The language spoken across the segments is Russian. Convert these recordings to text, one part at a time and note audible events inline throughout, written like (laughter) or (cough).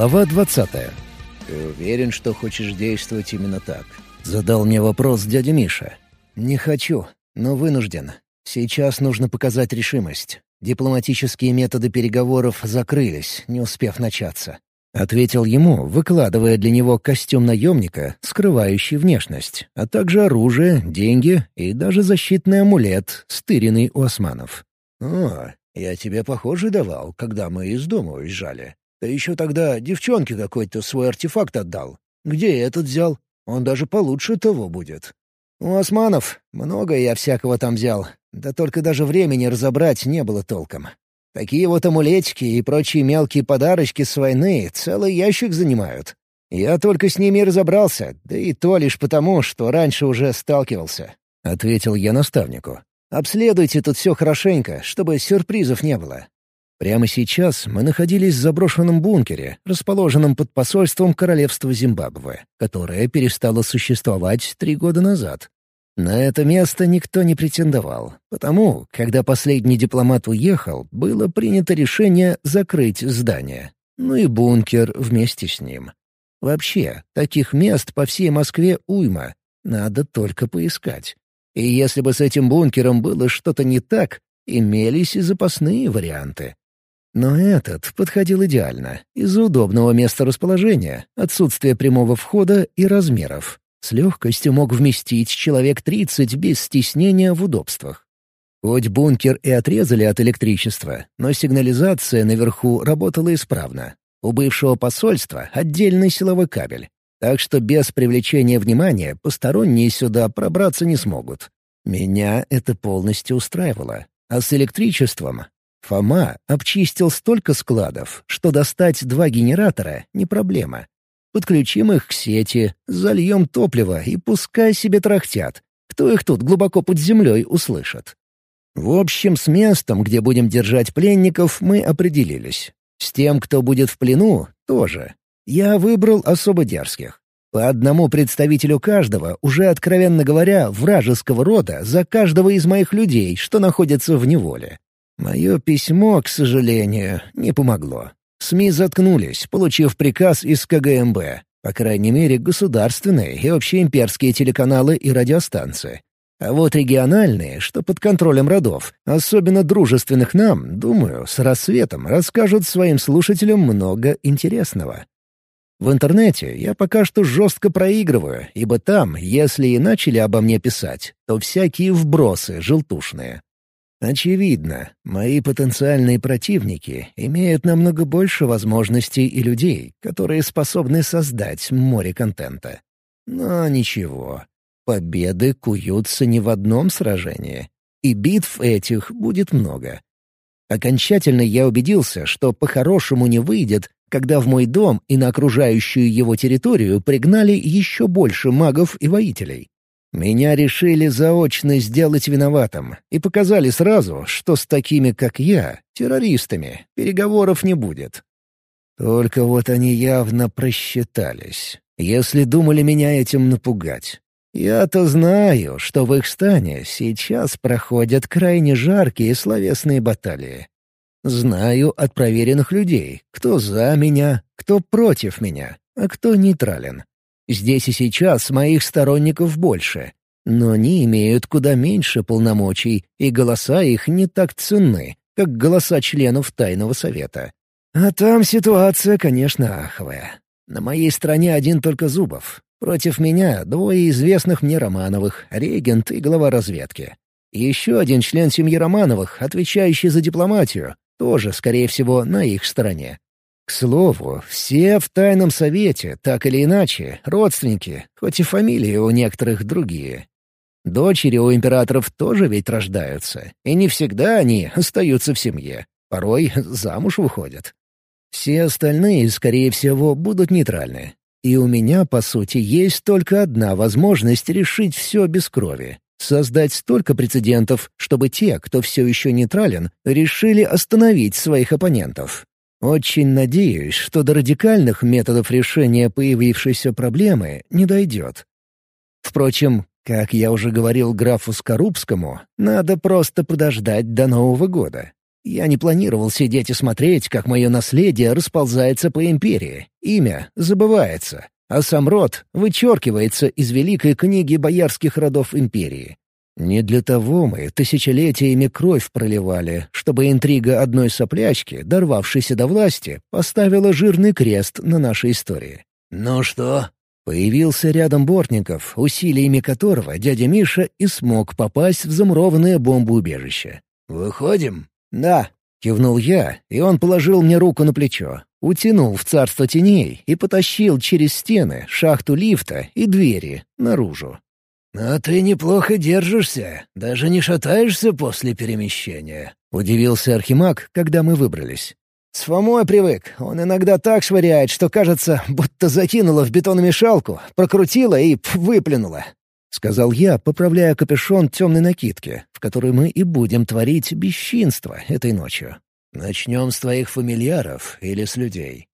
Глава 20. «Ты уверен, что хочешь действовать именно так?» — задал мне вопрос дядя Миша. «Не хочу, но вынужден. Сейчас нужно показать решимость. Дипломатические методы переговоров закрылись, не успев начаться». Ответил ему, выкладывая для него костюм наемника, скрывающий внешность, а также оружие, деньги и даже защитный амулет, стыренный у османов. «О, я тебе похожий давал, когда мы из дома уезжали. Ты еще тогда девчонке какой-то свой артефакт отдал. Где этот взял? Он даже получше того будет». «У османов много я всякого там взял, да только даже времени разобрать не было толком. Такие вот амулетики и прочие мелкие подарочки с войны целый ящик занимают. Я только с ними разобрался, да и то лишь потому, что раньше уже сталкивался», — ответил я наставнику. «Обследуйте тут все хорошенько, чтобы сюрпризов не было». Прямо сейчас мы находились в заброшенном бункере, расположенном под посольством Королевства Зимбабве, которое перестало существовать три года назад. На это место никто не претендовал, потому, когда последний дипломат уехал, было принято решение закрыть здание. Ну и бункер вместе с ним. Вообще, таких мест по всей Москве уйма. Надо только поискать. И если бы с этим бункером было что-то не так, имелись и запасные варианты. Но этот подходил идеально, из-за удобного места расположения, отсутствия прямого входа и размеров. С легкостью мог вместить человек 30 без стеснения в удобствах. Хоть бункер и отрезали от электричества, но сигнализация наверху работала исправно. У бывшего посольства отдельный силовой кабель, так что без привлечения внимания посторонние сюда пробраться не смогут. Меня это полностью устраивало. А с электричеством Фома обчистил столько складов, что достать два генератора — не проблема. Подключим их к сети, зальем топливо и пускай себе трахтят. Кто их тут глубоко под землей услышит? В общем, с местом, где будем держать пленников, мы определились. С тем, кто будет в плену, тоже. Я выбрал особо дерзких. По одному представителю каждого, уже откровенно говоря, вражеского рода за каждого из моих людей, что находится в неволе. Мое письмо, к сожалению, не помогло. СМИ заткнулись, получив приказ из КГМБ, по крайней мере, государственные и общеимперские телеканалы и радиостанции. А вот региональные, что под контролем родов, особенно дружественных нам, думаю, с рассветом расскажут своим слушателям много интересного. В интернете я пока что жестко проигрываю, ибо там, если и начали обо мне писать, то всякие вбросы желтушные. Очевидно, мои потенциальные противники имеют намного больше возможностей и людей, которые способны создать море контента. Но ничего, победы куются не в одном сражении, и битв этих будет много. Окончательно я убедился, что по-хорошему не выйдет, когда в мой дом и на окружающую его территорию пригнали еще больше магов и воителей. Меня решили заочно сделать виноватым и показали сразу, что с такими, как я, террористами, переговоров не будет. Только вот они явно просчитались, если думали меня этим напугать. Я-то знаю, что в их стане сейчас проходят крайне жаркие словесные баталии. Знаю от проверенных людей, кто за меня, кто против меня, а кто нейтрален. Здесь и сейчас моих сторонников больше, но они имеют куда меньше полномочий, и голоса их не так ценны, как голоса членов Тайного Совета. А там ситуация, конечно, аховая. На моей стороне один только Зубов. Против меня двое известных мне Романовых, регент и глава разведки. Еще один член семьи Романовых, отвечающий за дипломатию, тоже, скорее всего, на их стороне. К слову, все в тайном совете, так или иначе, родственники, хоть и фамилии у некоторых другие. Дочери у императоров тоже ведь рождаются, и не всегда они остаются в семье, порой замуж выходят. Все остальные, скорее всего, будут нейтральны. И у меня, по сути, есть только одна возможность решить все без крови. Создать столько прецедентов, чтобы те, кто все еще нейтрален, решили остановить своих оппонентов. Очень надеюсь, что до радикальных методов решения появившейся проблемы не дойдет. Впрочем, как я уже говорил графу Скорубскому, надо просто подождать до Нового года. Я не планировал сидеть и смотреть, как мое наследие расползается по империи. Имя забывается, а сам род вычеркивается из великой книги боярских родов империи. Не для того мы тысячелетиями кровь проливали, чтобы интрига одной соплячки, дорвавшейся до власти, поставила жирный крест на нашей истории. «Ну что?» Появился рядом Бортников, усилиями которого дядя Миша и смог попасть в замурованное бомбоубежище. «Выходим?» «Да», — кивнул я, и он положил мне руку на плечо, утянул в царство теней и потащил через стены, шахту лифта и двери наружу. «А ты неплохо держишься, даже не шатаешься после перемещения», — удивился Архимаг, когда мы выбрались. «С Фомой привык. Он иногда так швыряет, что кажется, будто закинула в бетономешалку, прокрутила и пф, выплюнула», — сказал я, поправляя капюшон темной накидки, в которой мы и будем творить бесчинство этой ночью. «Начнем с твоих фамильяров или с людей?»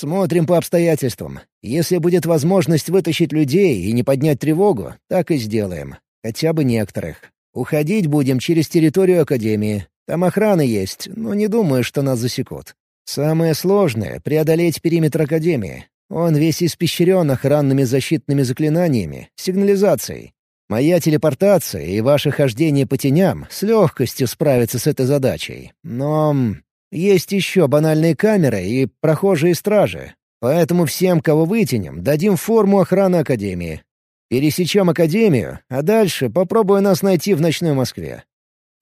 Смотрим по обстоятельствам. Если будет возможность вытащить людей и не поднять тревогу, так и сделаем. Хотя бы некоторых. Уходить будем через территорию Академии. Там охрана есть, но не думаю, что нас засекут. Самое сложное — преодолеть периметр Академии. Он весь испещрен охранными защитными заклинаниями, сигнализацией. Моя телепортация и ваше хождение по теням с легкостью справятся с этой задачей. Но есть еще банальные камеры и прохожие стражи. Поэтому всем, кого вытянем, дадим форму охраны Академии. Пересечем Академию, а дальше попробую нас найти в ночной Москве».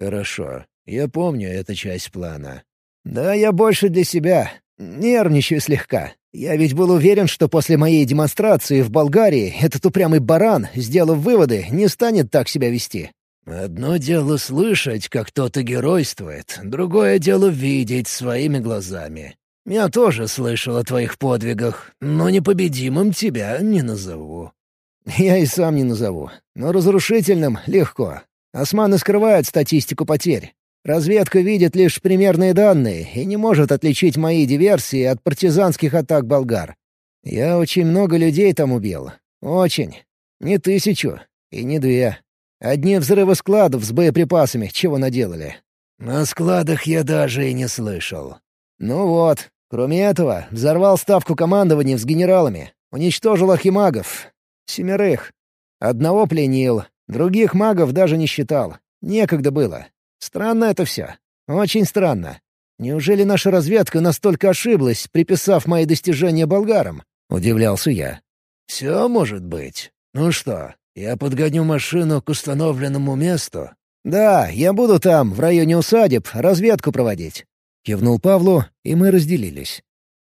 «Хорошо. Я помню эту часть плана». «Да я больше для себя. Нервничаю слегка. Я ведь был уверен, что после моей демонстрации в Болгарии этот упрямый баран, сделав выводы, не станет так себя вести. Одно дело слышать, как кто-то геройствует, другое дело видеть своими глазами. Я тоже слышал о твоих подвигах, но непобедимым тебя не назову». «Я и сам не назову, но разрушительным — легко. Османы скрывают статистику потерь. Разведка видит лишь примерные данные и не может отличить мои диверсии от партизанских атак болгар. Я очень много людей там убил. Очень. Не тысячу и не две. Одни взрывы складов с боеприпасами чего наделали. На складах я даже и не слышал. Ну вот. Кроме этого, взорвал ставку командования с генералами. Уничтожил ахимагов. Семерых. Одного пленил. Других магов даже не считал. Некогда было. Странно это все. Очень странно. Неужели наша разведка настолько ошиблась, приписав мои достижения болгарам? Удивлялся я. «Все может быть. Ну что, «Я подгоню машину к установленному месту?» «Да, я буду там, в районе усадеб, разведку проводить». Кивнул Павлу, и мы разделились.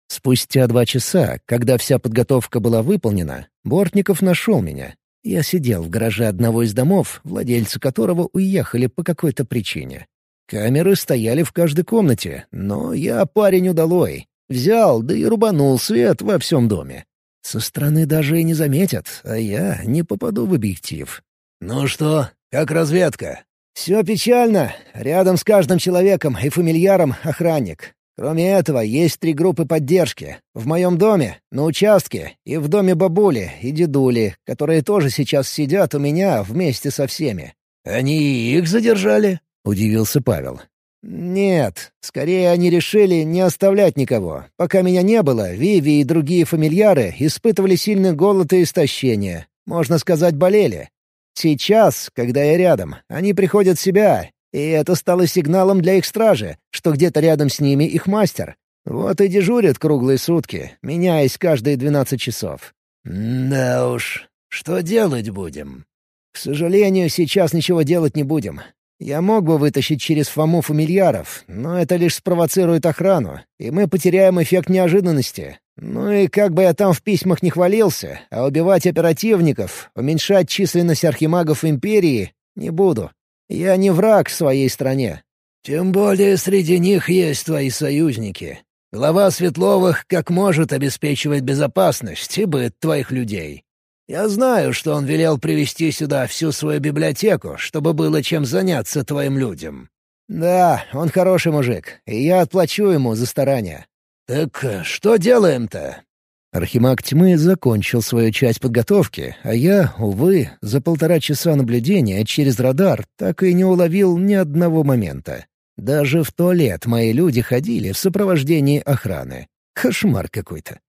Спустя два часа, когда вся подготовка была выполнена, Бортников нашел меня. Я сидел в гараже одного из домов, владельцы которого уехали по какой-то причине. Камеры стояли в каждой комнате, но я парень удалой. Взял, да и рубанул свет во всем доме. Со стороны даже и не заметят, а я не попаду в объектив. «Ну что, как разведка?» «Все печально. Рядом с каждым человеком и фамильяром охранник. Кроме этого, есть три группы поддержки. В моем доме, на участке и в доме бабули и дедули, которые тоже сейчас сидят у меня вместе со всеми». «Они их задержали?» — удивился Павел. «Нет, скорее они решили не оставлять никого. Пока меня не было, Виви и другие фамильяры испытывали сильный голод и истощение. Можно сказать, болели. Сейчас, когда я рядом, они приходят в себя, и это стало сигналом для их стражи, что где-то рядом с ними их мастер. Вот и дежурят круглые сутки, меняясь каждые двенадцать часов». «Да уж, что делать будем?» «К сожалению, сейчас ничего делать не будем. Я мог бы вытащить через Фому фамильяров, но это лишь спровоцирует охрану, и мы потеряем эффект неожиданности. Ну и как бы я там в письмах не хвалился, а убивать оперативников, уменьшать численность архимагов Империи не буду. Я не враг своей стране. Тем более среди них есть твои союзники. Глава Светловых как может обеспечивать безопасность и быт твоих людей. Я знаю, что он велел привести сюда всю свою библиотеку, чтобы было чем заняться твоим людям». «Да, он хороший мужик, и я отплачу ему за старания». «Так э, что делаем-то?» Архимаг тьмы закончил свою часть подготовки, а я, увы, за полтора часа наблюдения через радар так и не уловил ни одного момента. Даже в туалет мои люди ходили в сопровождении охраны. Кошмар какой-то.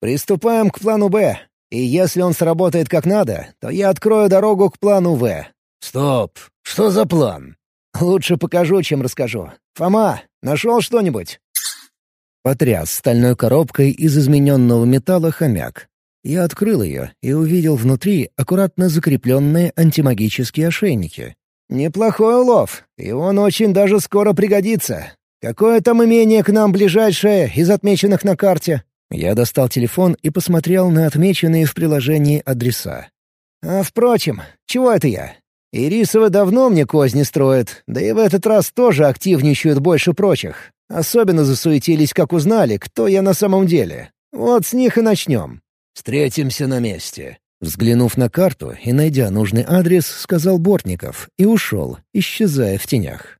Приступаем к плану «Б». И если он сработает как надо, то я открою дорогу к плану «В». Стоп! Что за план? Лучше покажу, чем расскажу. Фома, нашел что-нибудь? Потряс стальной коробкой из измененного металла хомяк. Я открыл ее и увидел внутри аккуратно закрепленные антимагические ошейники. «Неплохой улов, и он очень даже скоро пригодится. Какое там имение к нам ближайшее из отмеченных на карте?» Я достал телефон и посмотрел на отмеченные в приложении адреса. «А впрочем, чего это я? Ирисовы давно мне козни строят, да и в этот раз тоже активничают больше прочих. Особенно засуетились, как узнали, кто я на самом деле. Вот с них и начнем. Встретимся на месте». Взглянув на карту и найдя нужный адрес, сказал Бортников и ушел, исчезая в тенях.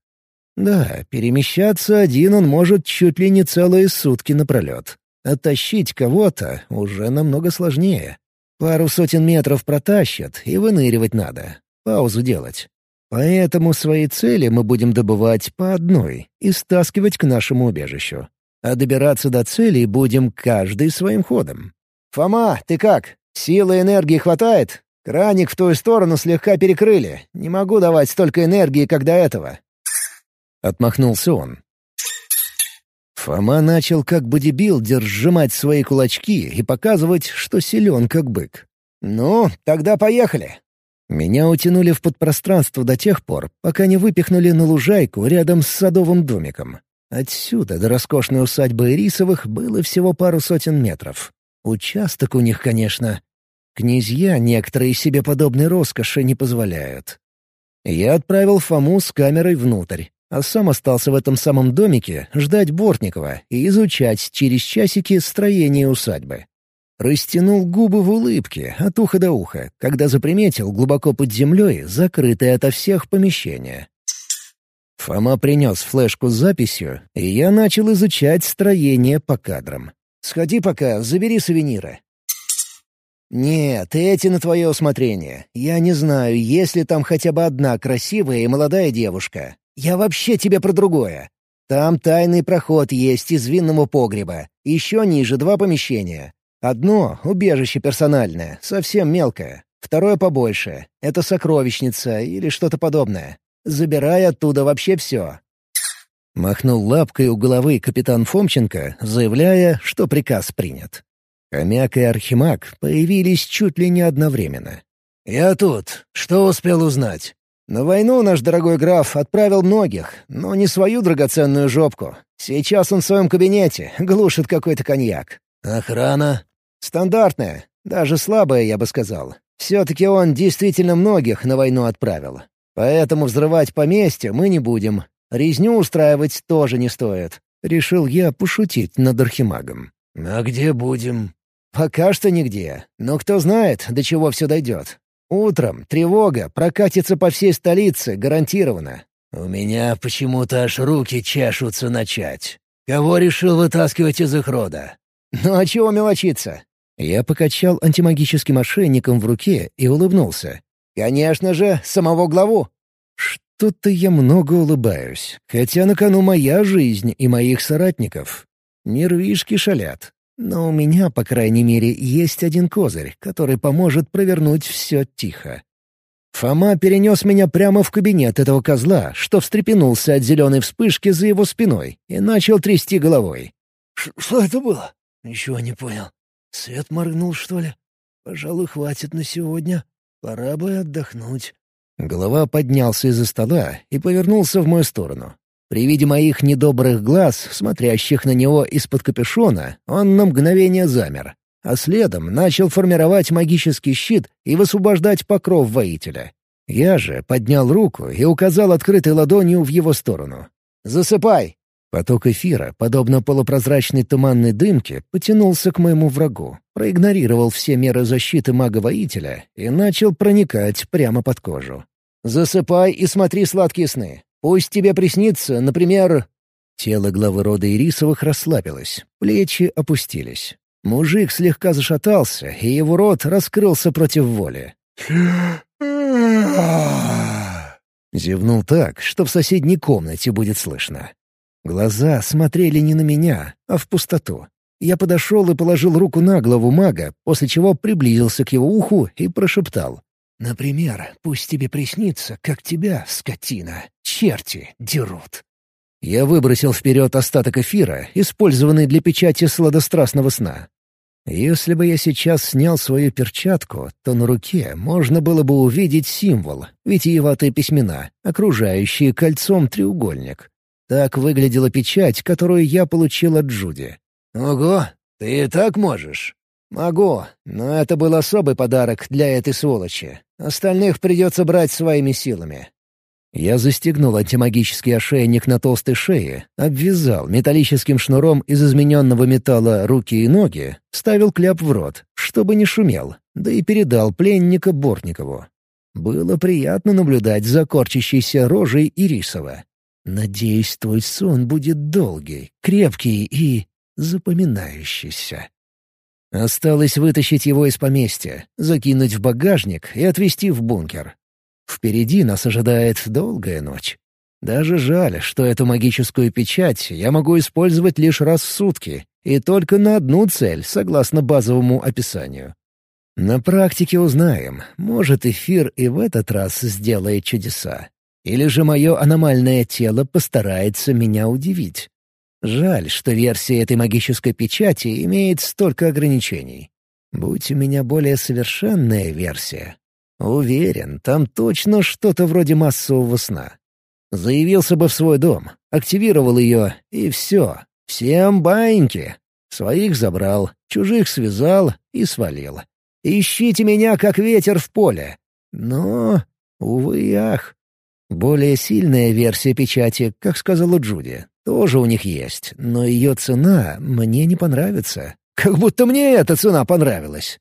Да, перемещаться один он может чуть ли не целые сутки напролет. Оттащить кого-то уже намного сложнее. Пару сотен метров протащат, и выныривать надо. Паузу делать. Поэтому свои цели мы будем добывать по одной и стаскивать к нашему убежищу. А добираться до целей будем каждый своим ходом. «Фома, ты как? Силы и энергии хватает? Краник в ту сторону слегка перекрыли. Не могу давать столько энергии, как до этого». Отмахнулся он. Фома начал как бодибилдер сжимать свои кулачки и показывать, что силен как бык. «Ну, тогда поехали!» Меня утянули в подпространство до тех пор, пока не выпихнули на лужайку рядом с садовым домиком. Отсюда до роскошной усадьбы Ирисовых было всего пару сотен метров. Участок у них, конечно. Князья некоторые себе подобной роскоши не позволяют. Я отправил Фому с камерой внутрь, а сам остался в этом самом домике ждать Бортникова и изучать через часики строение усадьбы. Растянул губы в улыбке от уха до уха, когда заприметил глубоко под землей закрытое ото всех помещение. Фома принес флешку с записью, и я начал изучать строение по кадрам. «Сходи пока, забери сувениры». «Нет, эти на твое усмотрение. Я не знаю, есть ли там хотя бы одна красивая и молодая девушка. Я вообще тебе про другое. Там тайный проход есть из винного погреба. Еще ниже два помещения. Одно — убежище персональное, совсем мелкое. Второе побольше. Это сокровищница или что-то подобное. Забирай оттуда вообще все. Махнул лапкой у головы капитан Фомченко, заявляя, что приказ принят. Хомяк и Архимаг появились чуть ли не одновременно. «Я тут. Что успел узнать?» На войну наш дорогой граф отправил многих, но не свою драгоценную жопку. Сейчас он в своем кабинете, глушит какой-то коньяк. Охрана? Стандартная, даже слабая, я бы сказал. Все-таки он действительно многих на войну отправил. Поэтому взрывать поместье мы не будем. Резню устраивать тоже не стоит. Решил я пошутить над архимагом. «А где будем?» «Пока что нигде. Но кто знает, до чего все дойдет. Утром тревога прокатится по всей столице, гарантированно. У меня почему-то аж руки чешутся начать. Кого решил вытаскивать из их рода? Ну а чего мелочиться? Я покачал антимагическим ошейником в руке и улыбнулся. Конечно же, самого главу. Что-то я много улыбаюсь, хотя на кону моя жизнь и моих соратников. Нервишки шалят. Но у меня, по крайней мере, есть один козырь, который поможет провернуть все тихо. Фома перенес меня прямо в кабинет этого козла, что встрепенулся от зеленой вспышки за его спиной и начал трясти головой. «Что это было?» «Ничего не понял. Свет моргнул, что ли? Пожалуй, хватит на сегодня. Пора бы отдохнуть». Голова поднялся из-за стола и повернулся в мою сторону. При виде моих недобрых глаз, смотрящих на него из-под капюшона, он на мгновение замер, а следом начал формировать магический щит и высвобождать покров воителя. Я же поднял руку и указал открытой ладонью в его сторону. «Засыпай!» Поток эфира, подобно полупрозрачной туманной дымке, потянулся к моему врагу, проигнорировал все меры защиты мага-воителя и начал проникать прямо под кожу. «Засыпай и смотри сладкие сны. Пусть тебе приснится, например...» Тело главы рода Ирисовых расслабилось, плечи опустились. Мужик слегка зашатался, и его рот раскрылся против воли. (gasps) Зевнул так, что в соседней комнате будет слышно. Глаза смотрели не на меня, а в пустоту. Я подошел и положил руку на голову мага, после чего приблизился к его уху и прошептал. «Например, пусть тебе приснится, как тебя, скотина, черти дерут». Я выбросил вперед остаток эфира, использованный для печати сладострастного сна. Если бы я сейчас снял свою перчатку, то на руке можно было бы увидеть символ — витиеватые письмена, окружающие кольцом треугольник. Так выглядела печать, которую я получил от Джуди. «Ого, ты и так можешь?» «Могу, но это был особый подарок для этой сволочи. Остальных придется брать своими силами. Я застегнул антимагический ошейник на толстой шее, обвязал металлическим шнуром из измененного металла руки и ноги, ставил кляп в рот, чтобы не шумел, да и передал пленника Бортникову. Было приятно наблюдать за корчащейся рожей Ирисова. Надеюсь, твой сон будет долгий, крепкий и запоминающийся. Осталось вытащить его из поместья, закинуть в багажник и отвезти в бункер. Впереди нас ожидает долгая ночь. Даже жаль, что эту магическую печать я могу использовать лишь раз в сутки, и только на одну цель, согласно базовому описанию. На практике узнаем, может, эфир и в этот раз сделает чудеса. Или же мое аномальное тело постарается меня удивить. Жаль, что версия этой магической печати имеет столько ограничений. Будь у меня более совершенная версия, Уверен, там точно что-то вроде массового сна. Заявился бы в свой дом, активировал ее, и все. Всем баиньки. Своих забрал, чужих связал и свалил. Ищите меня, как ветер в поле. Но, увы ах. Более сильная версия печати, как сказала Джуди, тоже у них есть, но ее цена мне не понравится. Как будто мне эта цена понравилась.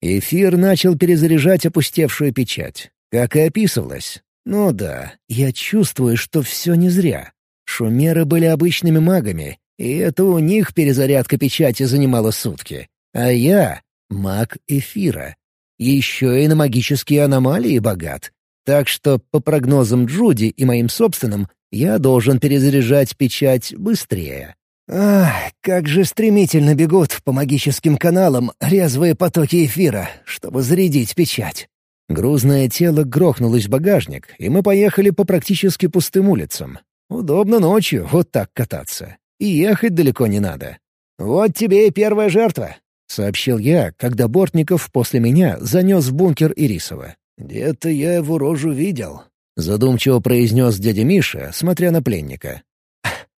Эфир начал перезаряжать опустевшую печать. Как и описывалось. Ну да, я чувствую, что все не зря. Шумеры были обычными магами, и это у них перезарядка печати занимала сутки. А я — маг эфира. Еще и на магические аномалии богат. Так что, по прогнозам Джуди и моим собственным, я должен перезаряжать печать быстрее. Ах, как же стремительно бегут по магическим каналам резвые потоки эфира, чтобы зарядить печать. Грузное тело грохнулось в багажник, и мы поехали по практически пустым улицам. Удобно ночью вот так кататься. И ехать далеко не надо. «Вот тебе и первая жертва», — сообщил я, когда Бортников после меня занес в бункер Ирисова. «Где-то я его рожу видел», — задумчиво произнес дядя Миша, смотря на пленника.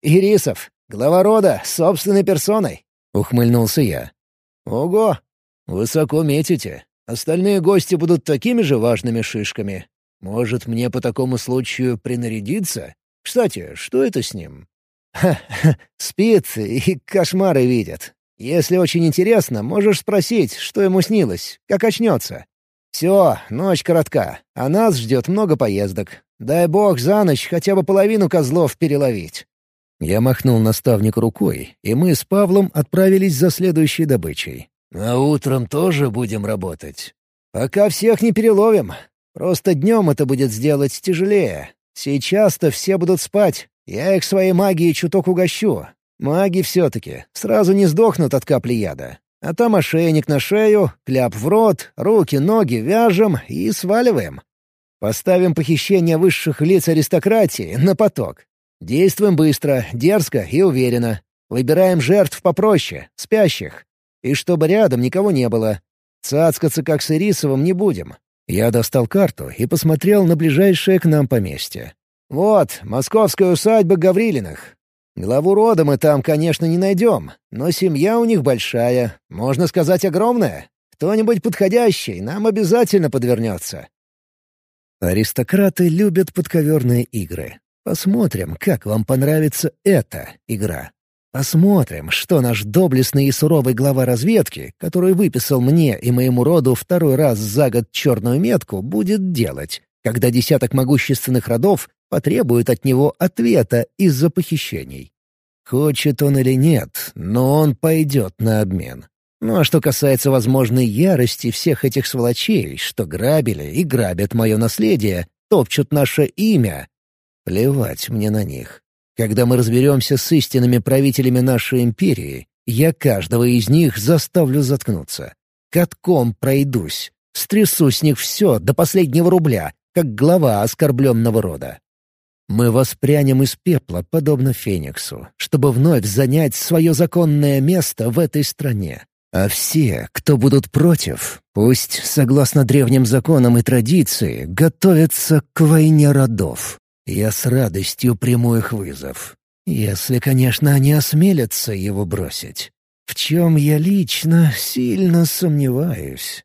«Ирисов, Глава рода, собственной персоной», — ухмыльнулся я. «Ого! Высоко метите. Остальные гости будут такими же важными шишками. Может, мне по такому случаю принарядиться? Кстати, что это с ним?» «Ха-ха, спит и кошмары видит. Если очень интересно, можешь спросить, что ему снилось, как очнется. Все, ночь коротка, а нас ждет много поездок. Дай бог за ночь хотя бы половину козлов переловить. Я махнул наставнику рукой, и мы с Павлом отправились за следующей добычей. «А утром тоже будем работать?» «Пока всех не переловим. Просто днем это будет сделать тяжелее. Сейчас-то все будут спать. Я их своей магией чуток угощу. Маги все-таки. Сразу не сдохнут от капли яда. А там ошейник на шею, кляп в рот, руки, ноги вяжем и сваливаем. Поставим похищение высших лиц аристократии на поток. Действуем быстро, дерзко и уверенно. Выбираем жертв попроще, спящих. И чтобы рядом никого не было. Цацкаться как с Ирисовым не будем. Я достал карту и посмотрел на ближайшее к нам поместье. Вот, московская усадьба Гаврилиных. Главу рода мы там, конечно, не найдем, но семья у них большая, можно сказать, огромная. Кто-нибудь подходящий нам обязательно подвернется. Аристократы любят подковерные игры. Посмотрим, как вам понравится эта игра. Посмотрим, что наш доблестный и суровый глава разведки, который выписал мне и моему роду второй раз за год черную метку, будет делать, когда десяток могущественных родов потребует от него ответа из-за похищений. Хочет он или нет, но он пойдет на обмен. Ну а что касается возможной ярости всех этих сволочей, что грабили и грабят мое наследие, растопчут наше имя. Плевать мне на них. Когда мы разберемся с истинными правителями нашей империи, я каждого из них заставлю заткнуться. Катком пройдусь, стрясу с них все до последнего рубля, как глава оскорбленного рода. Мы воспрянем из пепла, подобно Фениксу, чтобы вновь занять свое законное место в этой стране. А все, кто будут против, пусть, согласно древним законам и традиции, готовятся к войне родов. Я с радостью приму их вызов. Если, конечно, они осмелятся его бросить. В чем я лично сильно сомневаюсь.